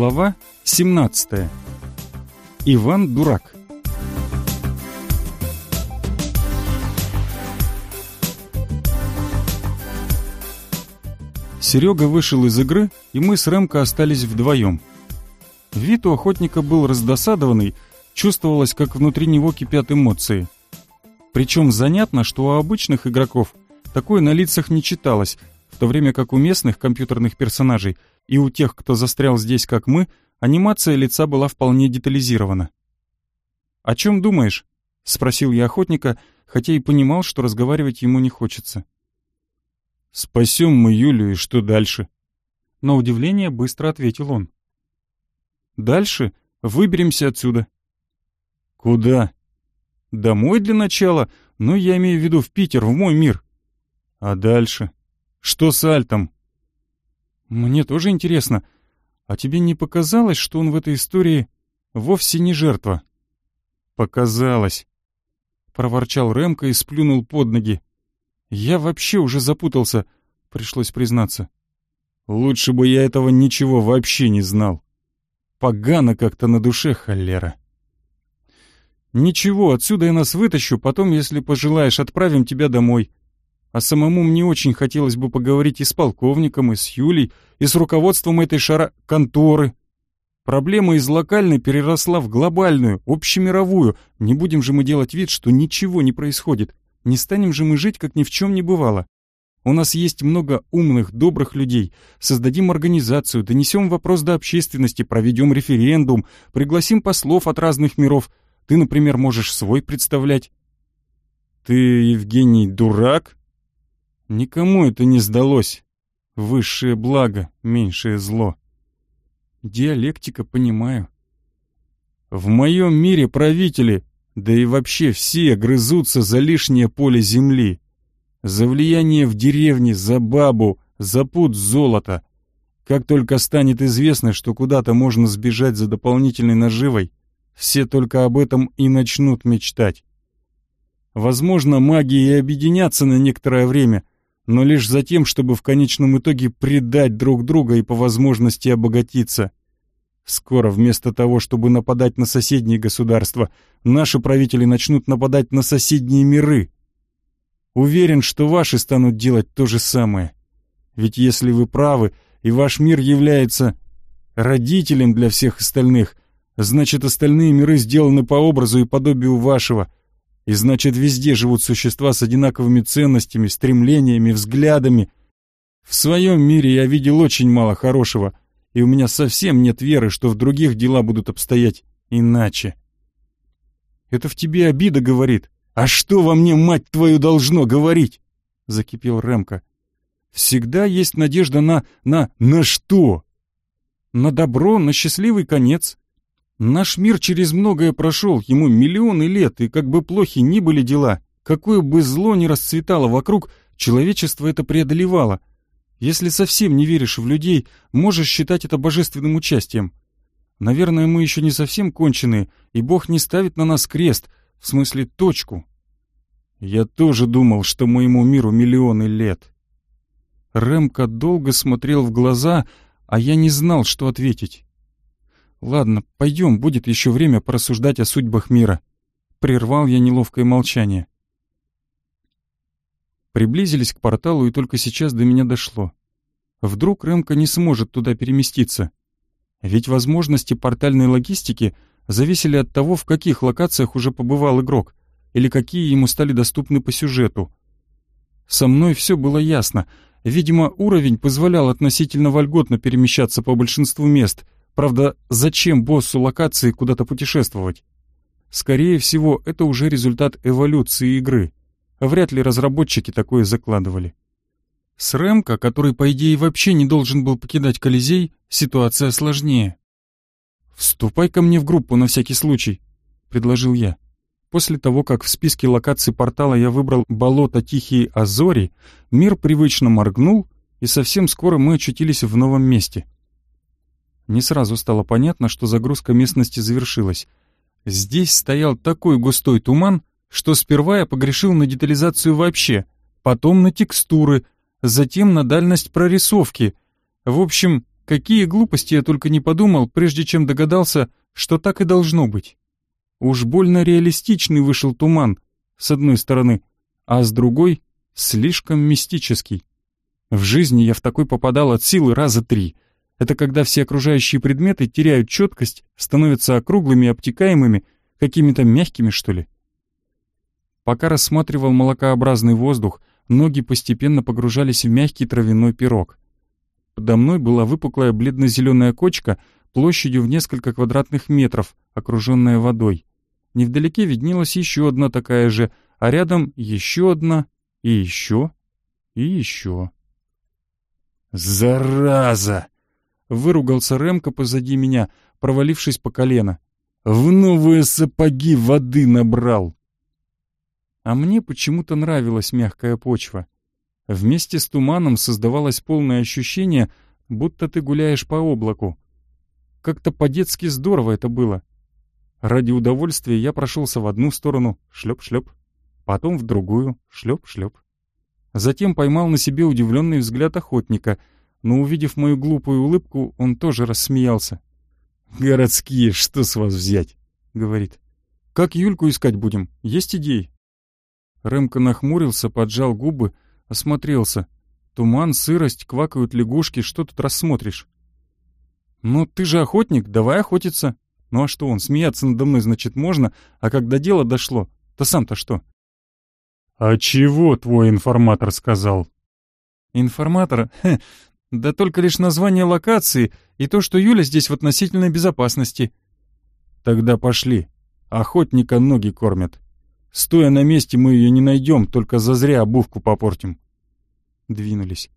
Глава 17. Иван Дурак. Серега вышел из игры, и мы с Рэмко остались вдвоем. Вид у охотника был раздосадованный, чувствовалось, как внутри него кипят эмоции. Причем занятно, что у обычных игроков такое на лицах не читалось, в то время как у местных компьютерных персонажей и у тех, кто застрял здесь, как мы, анимация лица была вполне детализирована. «О чем думаешь?» — спросил я охотника, хотя и понимал, что разговаривать ему не хочется. «Спасем мы Юлю, и что дальше?» На удивление быстро ответил он. «Дальше выберемся отсюда». «Куда?» «Домой для начала, но я имею в виду в Питер, в мой мир». «А дальше?» Что с Альтом? Мне тоже интересно. А тебе не показалось, что он в этой истории вовсе не жертва? Показалось. Проворчал Ремка и сплюнул под ноги. Я вообще уже запутался, пришлось признаться. Лучше бы я этого ничего вообще не знал. Погано как-то на душе, холера. Ничего, отсюда я нас вытащу, потом, если пожелаешь, отправим тебя домой. А самому мне очень хотелось бы поговорить и с полковником, и с Юлей, и с руководством этой шара конторы. Проблема из локальной переросла в глобальную, общемировую. Не будем же мы делать вид, что ничего не происходит. Не станем же мы жить, как ни в чем не бывало. У нас есть много умных, добрых людей. Создадим организацию, донесем вопрос до общественности, проведем референдум, пригласим послов от разных миров. Ты, например, можешь свой представлять. Ты, Евгений, дурак? Никому это не сдалось. Высшее благо, меньшее зло. Диалектика понимаю. В моем мире правители, да и вообще все грызутся за лишнее поле земли. За влияние в деревне, за бабу, за путь золота. Как только станет известно, что куда-то можно сбежать за дополнительной наживой, все только об этом и начнут мечтать. Возможно, маги и объединятся на некоторое время, но лишь за тем, чтобы в конечном итоге предать друг друга и по возможности обогатиться. Скоро вместо того, чтобы нападать на соседние государства, наши правители начнут нападать на соседние миры. Уверен, что ваши станут делать то же самое. Ведь если вы правы, и ваш мир является родителем для всех остальных, значит остальные миры сделаны по образу и подобию вашего — и значит, везде живут существа с одинаковыми ценностями, стремлениями, взглядами. В своем мире я видел очень мало хорошего, и у меня совсем нет веры, что в других дела будут обстоять иначе. Это в тебе обида говорит. А что во мне, мать твою, должно говорить? Закипел Ремка. Всегда есть надежда на... на... на что? На добро, на счастливый конец. Наш мир через многое прошел, ему миллионы лет, и как бы плохи ни были дела, какое бы зло ни расцветало вокруг, человечество это преодолевало. Если совсем не веришь в людей, можешь считать это божественным участием. Наверное, мы еще не совсем конченые, и Бог не ставит на нас крест, в смысле точку. Я тоже думал, что моему миру миллионы лет. Ремка долго смотрел в глаза, а я не знал, что ответить. «Ладно, пойдем, будет еще время порассуждать о судьбах мира». Прервал я неловкое молчание. Приблизились к порталу, и только сейчас до меня дошло. Вдруг Рэмка не сможет туда переместиться. Ведь возможности портальной логистики зависели от того, в каких локациях уже побывал игрок, или какие ему стали доступны по сюжету. Со мной все было ясно. Видимо, уровень позволял относительно вольготно перемещаться по большинству мест — Правда, зачем боссу локации куда-то путешествовать? Скорее всего, это уже результат эволюции игры. Вряд ли разработчики такое закладывали. С Рэмко, который, по идее, вообще не должен был покидать Колизей, ситуация сложнее. «Вступай ко мне в группу на всякий случай», — предложил я. После того, как в списке локаций портала я выбрал болото Тихие Азори, мир привычно моргнул, и совсем скоро мы очутились в новом месте — не сразу стало понятно, что загрузка местности завершилась. Здесь стоял такой густой туман, что сперва я погрешил на детализацию вообще, потом на текстуры, затем на дальность прорисовки. В общем, Какие глупости я только не подумал, прежде чем догадался, что так и должно быть. Уж больно реалистичный вышел туман, с одной стороны, а с другой — слишком мистический. В жизни я в такой попадал от силы раза три. Это когда все окружающие предметы теряют четкость, становятся округлыми и обтекаемыми, какими-то мягкими, что ли. Пока рассматривал молокообразный воздух, ноги постепенно погружались в мягкий травяной пирог. Подо мной была выпуклая бледно-зеленая кочка площадью в несколько квадратных метров, окруженная водой. Невдалеке виднелась еще одна такая же, а рядом еще одна, и еще, и еще. «Зараза!» — выругался Ремка позади меня, провалившись по колено. «В новые сапоги воды набрал!» А мне почему-то нравилась мягкая почва. Вместе с туманом создавалось полное ощущение, будто ты гуляешь по облаку. Как-то по-детски здорово это было. Ради удовольствия я прошелся в одну сторону, шлеп-шлеп, потом в другую, шлеп-шлеп. Затем поймал на себе удивленный взгляд охотника, но, увидев мою глупую улыбку, он тоже рассмеялся. «Городские, что с вас взять?» — говорит. «Как Юльку искать будем? Есть идеи?» Рэмка нахмурился, поджал губы, осмотрелся. Туман, сырость, квакают лягушки, что тут рассмотришь? «Ну, ты же охотник, давай охотиться!» Ну а что он, смеяться надо мной, значит, можно, а когда дело дошло, то сам-то что? «А чего твой информатор сказал?» «Информатор? Хе, да только лишь название локации и то, что Юля здесь в относительной безопасности». «Тогда пошли. Охотника ноги кормят. Стоя на месте, мы ее не найдем, только зазря обувку попортим». Двинулись.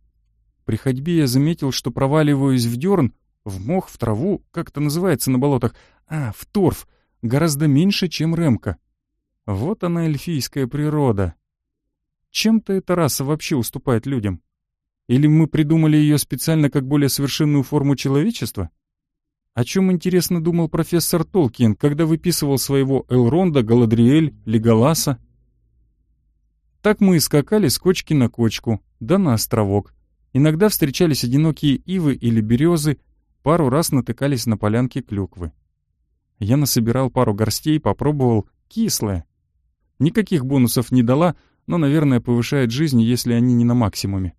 При ходьбе я заметил, что проваливаюсь в дерн, в мох, в траву, как это называется на болотах, а, в торф, гораздо меньше, чем ремка. Вот она, эльфийская природа. Чем-то эта раса вообще уступает людям? Или мы придумали ее специально как более совершенную форму человечества? О чем, интересно, думал профессор Толкин, когда выписывал своего Элронда, Галадриэль, Леголаса? Так мы и скакали с кочки на кочку, да на островок. Иногда встречались одинокие ивы или березы, пару раз натыкались на полянки клюквы. Я насобирал пару горстей, попробовал, кислое. Никаких бонусов не дала, но, наверное, повышает жизнь, если они не на максимуме.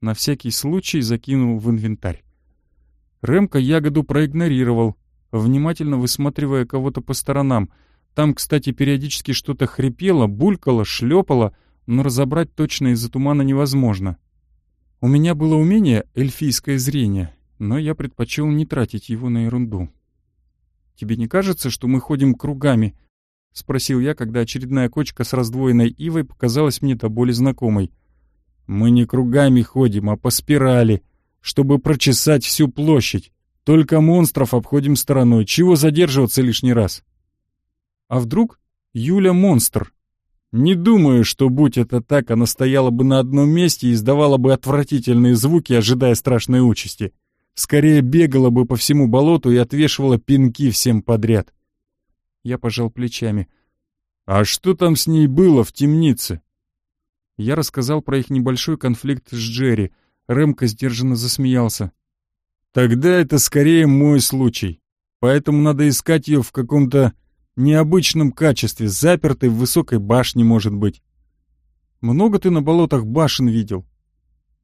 На всякий случай закинул в инвентарь. Ремка ягоду проигнорировал, внимательно высматривая кого-то по сторонам. Там, кстати, периодически что-то хрипело, булькало, шлепало, но разобрать точно из-за тумана невозможно. У меня было умение эльфийское зрение, но я предпочел не тратить его на ерунду. «Тебе не кажется, что мы ходим кругами?» — спросил я, когда очередная кочка с раздвоенной ивой показалась мне до боли знакомой. «Мы не кругами ходим, а по спирали, чтобы прочесать всю площадь. Только монстров обходим стороной. Чего задерживаться лишний раз?» «А вдруг Юля монстр?» «Не думаю, что, будь это так, она стояла бы на одном месте и издавала бы отвратительные звуки, ожидая страшной участи. Скорее бегала бы по всему болоту и отвешивала пинки всем подряд». Я пожал плечами. «А что там с ней было в темнице?» Я рассказал про их небольшой конфликт с Джерри. Рэмко сдержанно засмеялся. «Тогда это скорее мой случай. Поэтому надо искать ее в каком-то необычном качестве, запертой в высокой башне, может быть». «Много ты на болотах башен видел?»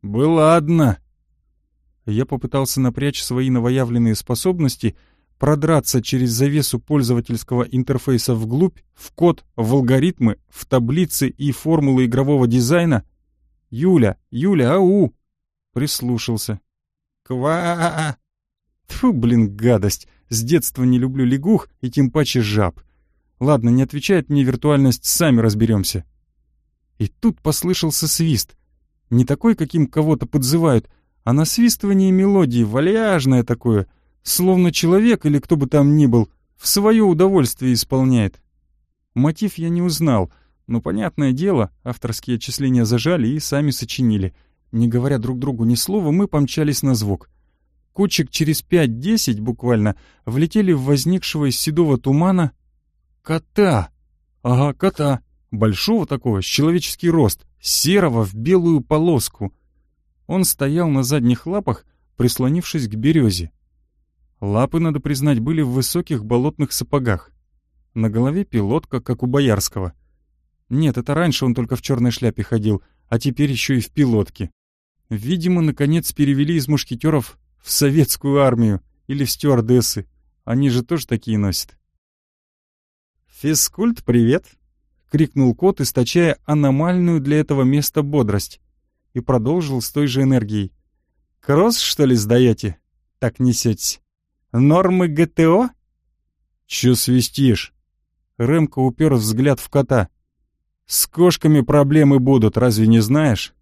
«Была одна». Я попытался напрячь свои новоявленные способности — продраться через завесу пользовательского интерфейса вглубь, в код, в алгоритмы, в таблицы и формулы игрового дизайна. «Юля! Юля, ау!» Прислушался. «Ква!» Тьфу, блин, гадость! С детства не люблю лягух и тем паче жаб. Ладно, не отвечает мне виртуальность, сами разберемся. И тут послышался свист. Не такой, каким кого-то подзывают, а насвистывание мелодии, вальяжное такое — Словно человек или кто бы там ни был, в свое удовольствие исполняет. Мотив я не узнал, но, понятное дело, авторские отчисления зажали и сами сочинили. Не говоря друг другу ни слова, мы помчались на звук. Кучек через пять-десять буквально влетели в возникшего из седого тумана кота. Ага, кота. Большого такого, с человеческий рост, серого в белую полоску. Он стоял на задних лапах, прислонившись к березе. Лапы, надо признать, были в высоких болотных сапогах. На голове пилотка, как у Боярского. Нет, это раньше он только в черной шляпе ходил, а теперь еще и в пилотке. Видимо, наконец перевели из мушкетеров в советскую армию или в стюардессы. Они же тоже такие носят. «Физкульт, привет!» — крикнул кот, источая аномальную для этого места бодрость. И продолжил с той же энергией. «Кросс, что ли, сдаете? Так несетесь. Нормы ГТО?» «Чё свистишь?» Рэмко упер взгляд в кота. «С кошками проблемы будут, разве не знаешь?»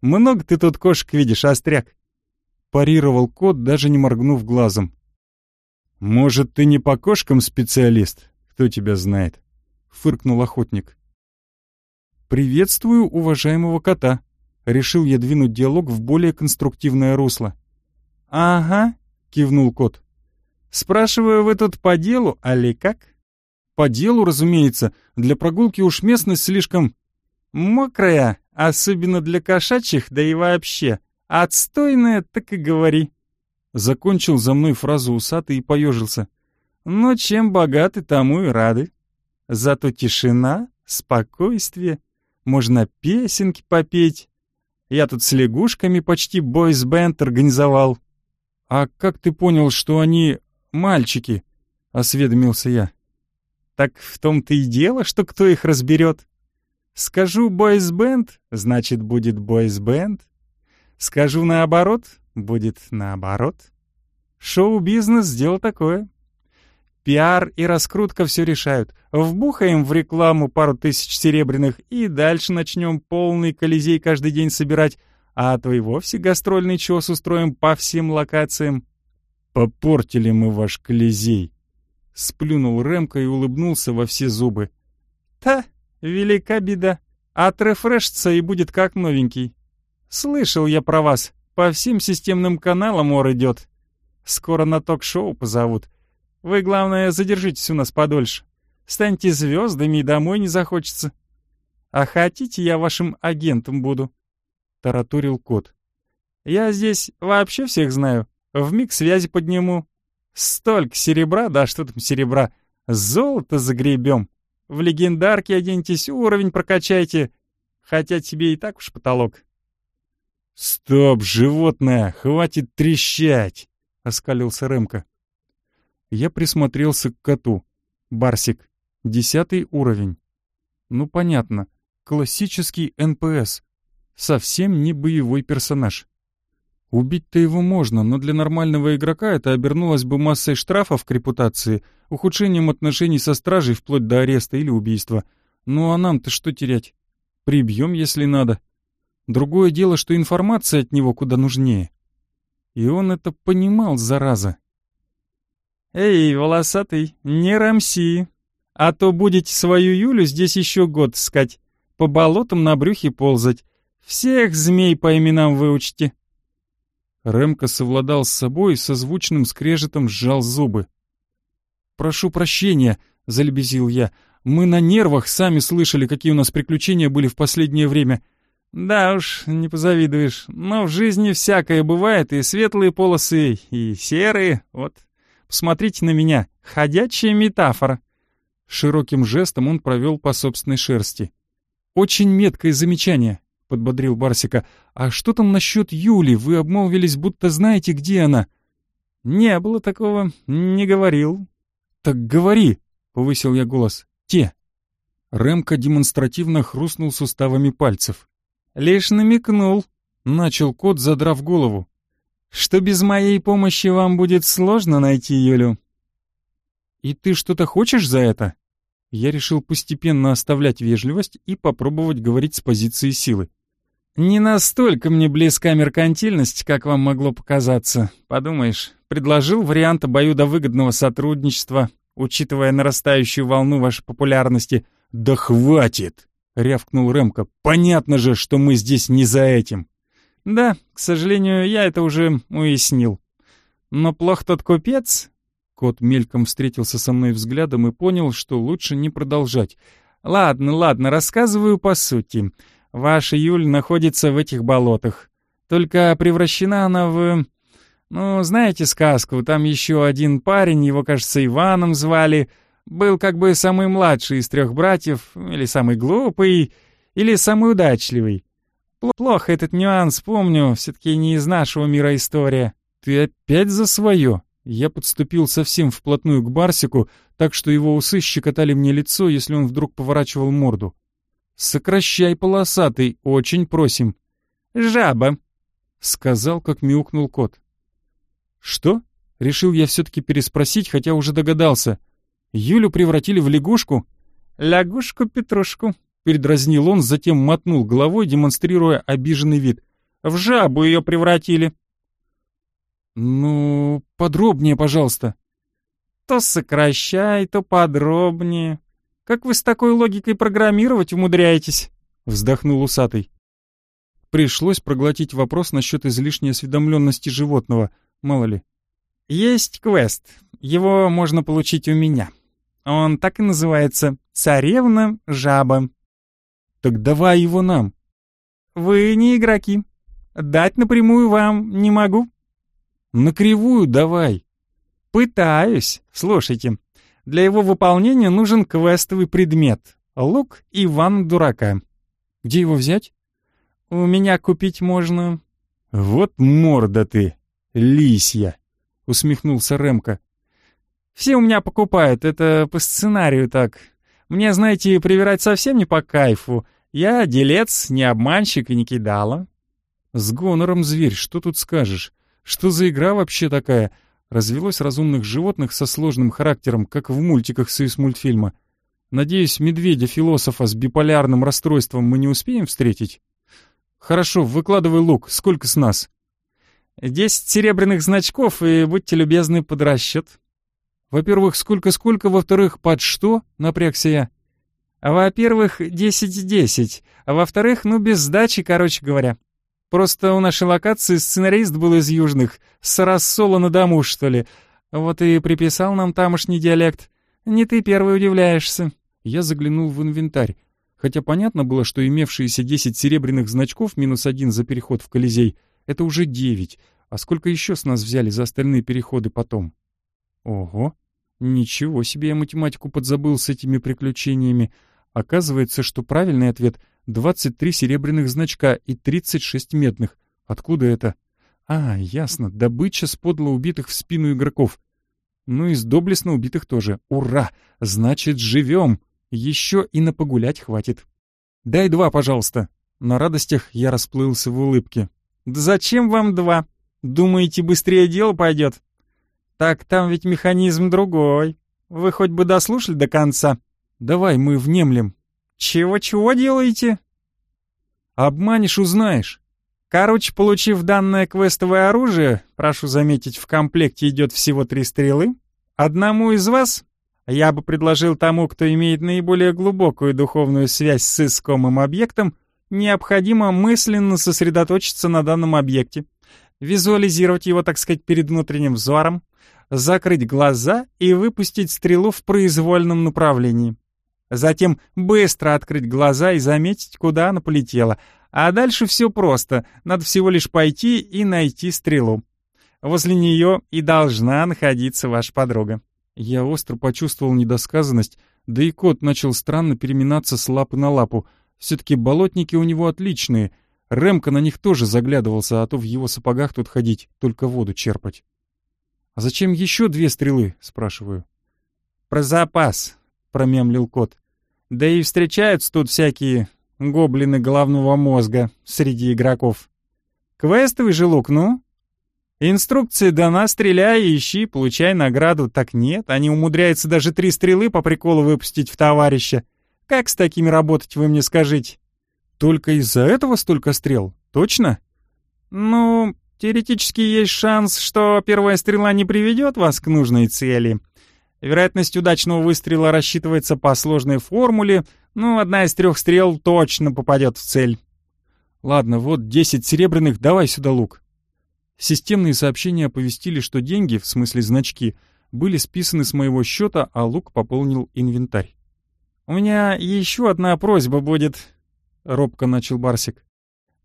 «Много ты тут кошек видишь, остряк?» Парировал кот, даже не моргнув глазом. «Может, ты не по кошкам специалист? Кто тебя знает?» — фыркнул охотник. «Приветствую уважаемого кота», — решил я двинуть диалог в более конструктивное русло. «Ага», — кивнул кот. «Спрашиваю, вы тут по делу, али как?» «По делу, разумеется. Для прогулки уж местность слишком...» «Мокрая, особенно для кошачьих, да и вообще. Отстойная, так и говори». Закончил за мной фразу усатый и поежился. «Но чем богаты, тому и рады. Зато тишина, спокойствие, можно песенки попеть. Я тут с лягушками почти бойс-бенд организовал». «А как ты понял, что они мальчики?» — осведомился я. «Так в том-то и дело, что кто их разберет. Скажу бойс-бенд, значит, будет бойс-бенд. Скажу наоборот, будет наоборот. Шоу-бизнес — дело такое. Пиар и раскрутка все решают. Вбухаем в рекламу пару тысяч серебряных и дальше начнем полный колизей каждый день собирать, а то и вовсе гастрольный чес устроим по всем локациям. «Попортили мы ваш колизей!» Сплюнул Ремка и улыбнулся во все зубы. «Та, велика беда. Отрефрешится и будет как новенький. Слышал я про вас. По всем системным каналам ор идет. Скоро на ток-шоу позовут. Вы, главное, задержитесь у нас подольше. Станьте звездами и домой не захочется. А хотите, я вашим агентом буду?» Таратурил кот. «Я здесь вообще всех знаю. В миг связи подниму. Столько серебра, да что там серебра, золото загребем. В легендарке оденьтесь, уровень прокачайте. Хотя тебе и так уж потолок. «Стоп, животное, хватит трещать!» — оскалился Рэмка. Я присмотрелся к коту. Барсик. Десятый уровень. Ну, понятно. Классический НПС. Совсем не боевой персонаж. Убить-то его можно, но для нормального игрока это обернулось бы массой штрафов к репутации, ухудшением отношений со стражей вплоть до ареста или убийства. Ну а нам-то что терять? Прибьем, если надо. Другое дело, что информация от него куда нужнее. И он это понимал, зараза. «Эй, волосатый, не рамси, а то будете свою Юлю здесь еще год искать, по болотам на брюхе ползать, всех змей по именам выучите». Ремка совладал с собой и со звучным скрежетом сжал зубы. «Прошу прощения», — залебезил я, — «мы на нервах сами слышали, какие у нас приключения были в последнее время. Да уж, не позавидуешь. Но в жизни всякое бывает, и светлые полосы, и серые. Вот, посмотрите на меня, ходячая метафора. Широким жестом он провел по собственной шерсти. «Очень меткое замечание», — подбодрил Барсика. «А что там насчет Юли? Вы обмолвились, будто знаете, где она». «Не было такого, не говорил». «Так говори», — повысил я голос. «Те». Ремка демонстративно хрустнул суставами пальцев. «Лишь намекнул», — начал кот, задрав голову, «что без моей помощи вам будет сложно найти Юлю». «И ты что-то хочешь за это?» Я решил постепенно оставлять вежливость и попробовать говорить с позиции силы. «Не настолько мне близка меркантильность, как вам могло показаться. Подумаешь, предложил вариант обоюдовыгодного сотрудничества, учитывая нарастающую волну вашей популярности. Да хватит!» рявкнул Ремко. «Понятно же, что мы здесь не за этим». «Да, к сожалению, я это уже уяснил. Но плох тот купец...» Кот мельком встретился со мной взглядом и понял, что лучше не продолжать. «Ладно, ладно, рассказываю по сути. Ваша Юль находится в этих болотах. Только превращена она в... Ну, знаете сказку, там еще один парень, его, кажется, Иваном звали, был как бы самый младший из трех братьев, или самый глупый, или самый удачливый. Плохо этот нюанс помню, все-таки не из нашего мира история. Ты опять за свое? Я подступил совсем вплотную к Барсику, так что его усы щекотали мне лицо, если он вдруг поворачивал морду. «Сокращай, полосатый, очень просим». «Жаба», — сказал, как мяукнул кот. «Что?» — решил я все-таки переспросить, хотя уже догадался. «Юлю превратили в лягушку?» «Лягушку-петрушку», — передразнил он, затем мотнул головой, демонстрируя обиженный вид. «В жабу ее превратили». «Ну, подробнее, пожалуйста». «То сокращай, то подробнее. Как вы с такой логикой программировать умудряетесь?» — вздохнул усатый. Пришлось проглотить вопрос насчет излишней осведомленности животного, мало ли. «Есть квест. Его можно получить у меня. Он так и называется «Царевна-жаба». «Так давай его нам». «Вы не игроки. Дать напрямую вам не могу». «На кривую давай». «Пытаюсь. Слушайте, для его выполнения нужен квестовый предмет — лук Иван Дурака». «Где его взять?» У меня купить можно...» «Вот морда ты, лисья!» — усмехнулся Ремка. «Все у меня покупают, это по сценарию так. Мне, знаете, привирать совсем не по кайфу. Я делец, не обманщик и не кидала». «С гонором, зверь, что тут скажешь? Что за игра вообще такая?» Развелось разумных животных со сложным характером, как в мультиках союз мультфильма. Надеюсь, медведя-философа с биполярным расстройством мы не успеем встретить? «Хорошо, выкладывай лук. Сколько с нас?» «Десять серебряных значков, и будьте любезны под расчет». «Во-первых, сколько-сколько, во-вторых, под что?» — напрягся я. «Во-первых, десять-десять, а во-вторых, ну, без сдачи, короче говоря. Просто у нашей локации сценарист был из южных, с рассола на дому, что ли. Вот и приписал нам тамошний диалект. Не ты первый удивляешься». Я заглянул в инвентарь. Хотя понятно было, что имевшиеся 10 серебряных значков минус один за переход в Колизей — это уже 9. А сколько еще с нас взяли за остальные переходы потом? Ого, ничего себе я математику подзабыл с этими приключениями. Оказывается, что правильный ответ — 23 серебряных значка и 36 медных. Откуда это? А, ясно, добыча с подло убитых в спину игроков. Ну и с доблестно убитых тоже. Ура! Значит, живем! Еще и на погулять хватит. Дай два, пожалуйста. На радостях я расплылся в улыбке. Да зачем вам два? Думаете, быстрее дело пойдет? Так там ведь механизм другой. Вы хоть бы дослушали до конца. Давай мы внемлем. Чего-чего делаете? Обманешь, узнаешь. Короче, получив данное квестовое оружие, прошу заметить, в комплекте идет всего три стрелы, одному из вас я бы предложил тому, кто имеет наиболее глубокую духовную связь с искомым объектом, необходимо мысленно сосредоточиться на данном объекте, визуализировать его, так сказать, перед внутренним взором, закрыть глаза и выпустить стрелу в произвольном направлении. Затем быстро открыть глаза и заметить, куда она полетела. А дальше все просто, надо всего лишь пойти и найти стрелу. Возле нее и должна находиться ваша подруга. Я остро почувствовал недосказанность, да и кот начал странно переминаться с лапы на лапу. Все-таки болотники у него отличные. Ремка на них тоже заглядывался, а то в его сапогах тут ходить, только воду черпать. «А зачем еще две стрелы?» — спрашиваю. «Про запас», — промемлил кот. «Да и встречаются тут всякие гоблины головного мозга среди игроков. Квестовый же лук, ну?» Инструкции дана, стреляй, ищи, получай награду. Так нет, они умудряются даже три стрелы по приколу выпустить в товарища. Как с такими работать, вы мне скажите? Только из-за этого столько стрел? Точно? Ну, теоретически есть шанс, что первая стрела не приведет вас к нужной цели. Вероятность удачного выстрела рассчитывается по сложной формуле, ну, одна из трех стрел точно попадет в цель. Ладно, вот десять серебряных, давай сюда лук. Системные сообщения оповестили, что деньги, в смысле значки, были списаны с моего счета, а Лук пополнил инвентарь. «У меня еще одна просьба будет», — робко начал Барсик.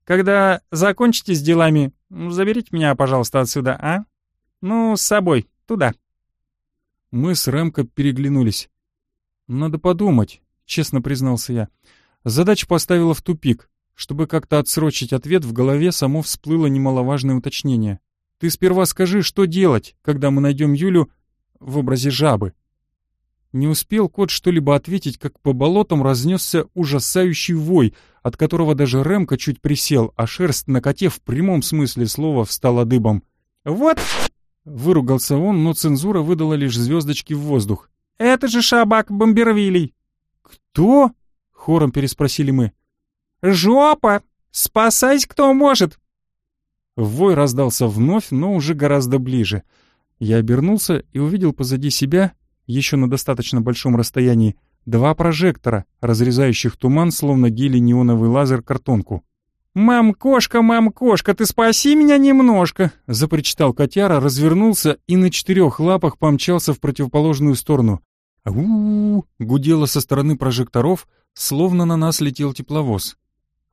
«Когда закончите с делами, заберите меня, пожалуйста, отсюда, а? «Ну, с собой, туда». Мы с Рэмко переглянулись. «Надо подумать», — честно признался я. Задача поставила в тупик. Чтобы как-то отсрочить ответ, в голове само всплыло немаловажное уточнение. «Ты сперва скажи, что делать, когда мы найдем Юлю в образе жабы?» Не успел кот что-либо ответить, как по болотам разнесся ужасающий вой, от которого даже Рэмка чуть присел, а шерсть на коте в прямом смысле слова встала дыбом. «Вот!» — выругался он, но цензура выдала лишь звездочки в воздух. «Это же Шабак Бомбервилей!» «Кто?» — хором переспросили мы. «Жопа! Спасайся, кто может!» Вой раздался вновь, но уже гораздо ближе. Я обернулся и увидел позади себя, еще на достаточно большом расстоянии, два прожектора, разрезающих туман, словно гели неоновый лазер картонку. «Мам-кошка, мам-кошка, ты спаси меня немножко!» — запричитал котяра, развернулся и на четырех лапах помчался в противоположную сторону. «Ау!» — гудело со стороны прожекторов, словно на нас летел тепловоз.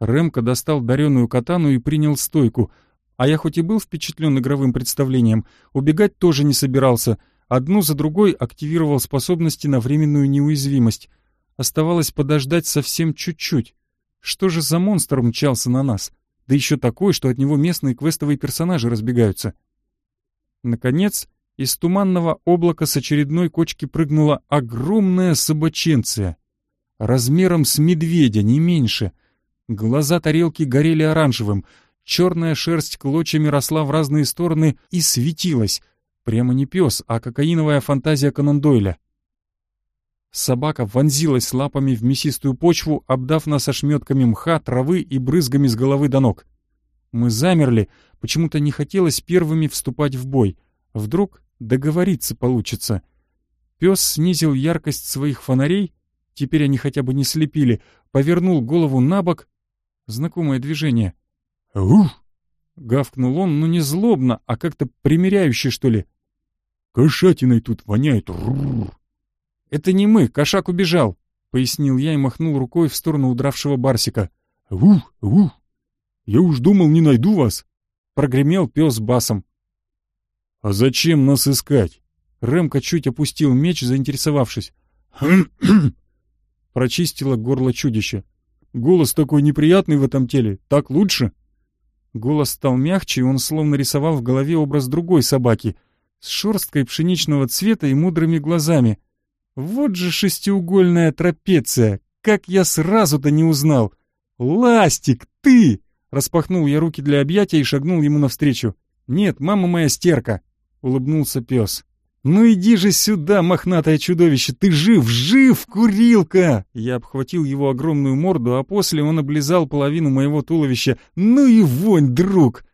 Ремка достал дареную катану и принял стойку, а я хоть и был впечатлен игровым представлением, убегать тоже не собирался, одну за другой активировал способности на временную неуязвимость. Оставалось подождать совсем чуть-чуть. Что же за монстр мчался на нас? Да еще такой, что от него местные квестовые персонажи разбегаются. Наконец, из туманного облака с очередной кочки прыгнула огромная собаченция. Размером с медведя, не меньше. Глаза тарелки горели оранжевым, черная шерсть клочьями росла в разные стороны и светилась. Прямо не пес, а кокаиновая фантазия Конан Дойля. Собака вонзилась лапами в мясистую почву, обдав нас ошметками мха, травы и брызгами с головы до ног. Мы замерли, почему-то не хотелось первыми вступать в бой. Вдруг договориться получится. Пес снизил яркость своих фонарей, теперь они хотя бы не слепили, повернул голову на бок. Знакомое движение. «Ух!» — гавкнул он, но не злобно, а как-то примиряюще, что ли. «Кошатиной тут воняет!» Рррр. «Это не мы, кошак убежал», — пояснил я и махнул рукой в сторону удравшего Барсика. «Ух, ух! Я уж думал, не найду вас!» — прогремел пес басом. «А зачем нас искать?» Рэмка чуть опустил меч, заинтересовавшись. «Хм-хм!» — прочистило горло чудище. «Голос такой неприятный в этом теле, так лучше?» Голос стал мягче, и он словно рисовал в голове образ другой собаки, с шерсткой пшеничного цвета и мудрыми глазами — вот же шестиугольная трапеция! Как я сразу-то не узнал! Ластик, ты! Распахнул я руки для объятия и шагнул ему навстречу. «Нет, мама моя стерка!» — улыбнулся пес. «Ну иди же сюда, мохнатое чудовище! Ты жив, жив, курилка!» Я обхватил его огромную морду, а после он облизал половину моего туловища. «Ну и вонь, друг!»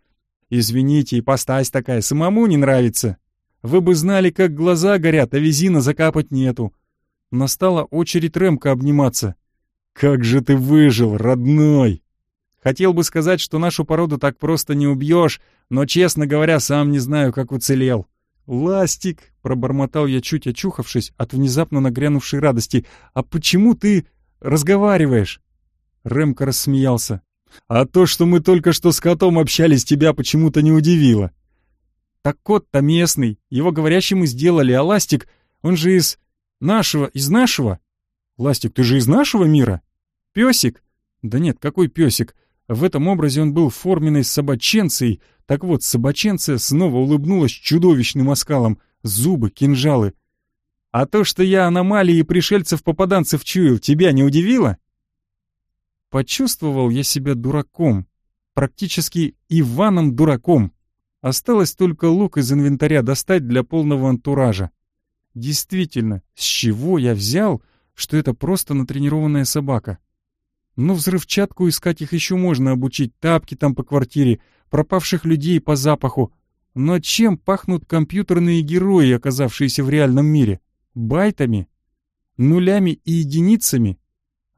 «Извините, ипостась такая, самому не нравится!» Вы бы знали, как глаза горят, а визина закапать нету. Настала очередь Рэмка обниматься. «Как же ты выжил, родной!» Хотел бы сказать, что нашу породу так просто не убьешь, но, честно говоря, сам не знаю, как уцелел. «Ластик!» — пробормотал я, чуть очухавшись от внезапно нагрянувшей радости. «А почему ты разговариваешь?» Рэмка рассмеялся. «А то, что мы только что с котом общались, тебя почему-то не удивило. Так кот-то местный, его говорящим и сделали, а Ластик, он же из нашего, из нашего. Ластик, ты же из нашего мира? Песик? Да нет, какой песик? В этом образе он был форменной собаченцей. Так вот, собаченция снова улыбнулась чудовищным оскалом. Зубы, кинжалы. А то, что я аномалии пришельцев-попаданцев чуял, тебя не удивило? Почувствовал я себя дураком. Практически Иваном-дураком. Осталось только лук из инвентаря достать для полного антуража. Действительно, с чего я взял, что это просто натренированная собака? Ну, взрывчатку искать их еще можно обучить, тапки там по квартире, пропавших людей по запаху. Но чем пахнут компьютерные герои, оказавшиеся в реальном мире? Байтами? Нулями и единицами?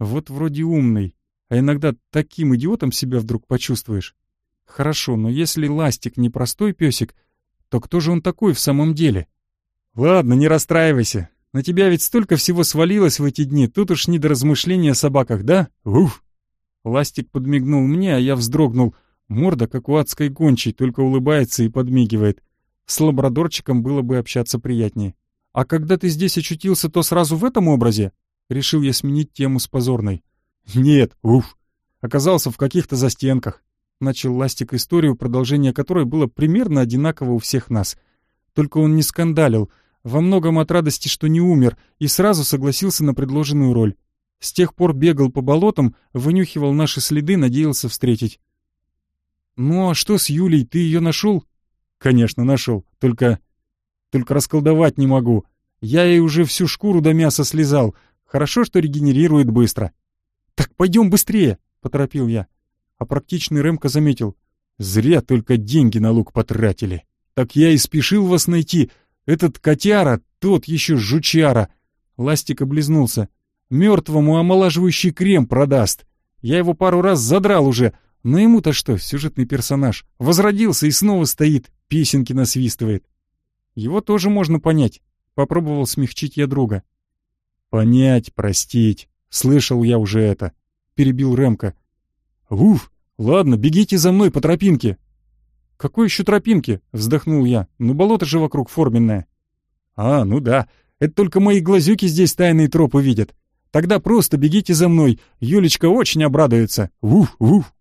Вот вроде умный, а иногда таким идиотом себя вдруг почувствуешь. Хорошо, но если Ластик не простой песик, то кто же он такой в самом деле? Ладно, не расстраивайся. На тебя ведь столько всего свалилось в эти дни, тут уж не до размышления о собаках, да? Уф! Ластик подмигнул мне, а я вздрогнул. Морда, как у адской гончей, только улыбается и подмигивает. С лабрадорчиком было бы общаться приятнее. А когда ты здесь очутился, то сразу в этом образе? Решил я сменить тему с позорной. Нет, уф. Оказался в каких-то застенках. Начал Ластик историю, продолжение которой было примерно одинаково у всех нас. Только он не скандалил, во многом от радости, что не умер, и сразу согласился на предложенную роль. С тех пор бегал по болотам, вынюхивал наши следы, надеялся встретить. «Ну а что с Юлей, ты ее нашел?» «Конечно, нашел. Только... только расколдовать не могу. Я ей уже всю шкуру до мяса слезал. Хорошо, что регенерирует быстро». «Так пойдем быстрее!» — поторопил я. А практичный Ремка заметил. «Зря только деньги на лук потратили. Так я и спешил вас найти. Этот котяра, тот еще жучара». Ластик облизнулся. Мертвому омолаживающий крем продаст. Я его пару раз задрал уже, но ему-то что, сюжетный персонаж. Возродился и снова стоит, песенки насвистывает. Его тоже можно понять. Попробовал смягчить я друга. «Понять, простить. Слышал я уже это», — перебил Ремка. «Уф, ладно, бегите за мной по тропинке». «Какой еще тропинке?» — вздохнул я. «Ну болото же вокруг форменное». «А, ну да, это только мои глазюки здесь тайные тропы видят. Тогда просто бегите за мной, Юлечка очень обрадуется. Вуф, вуф.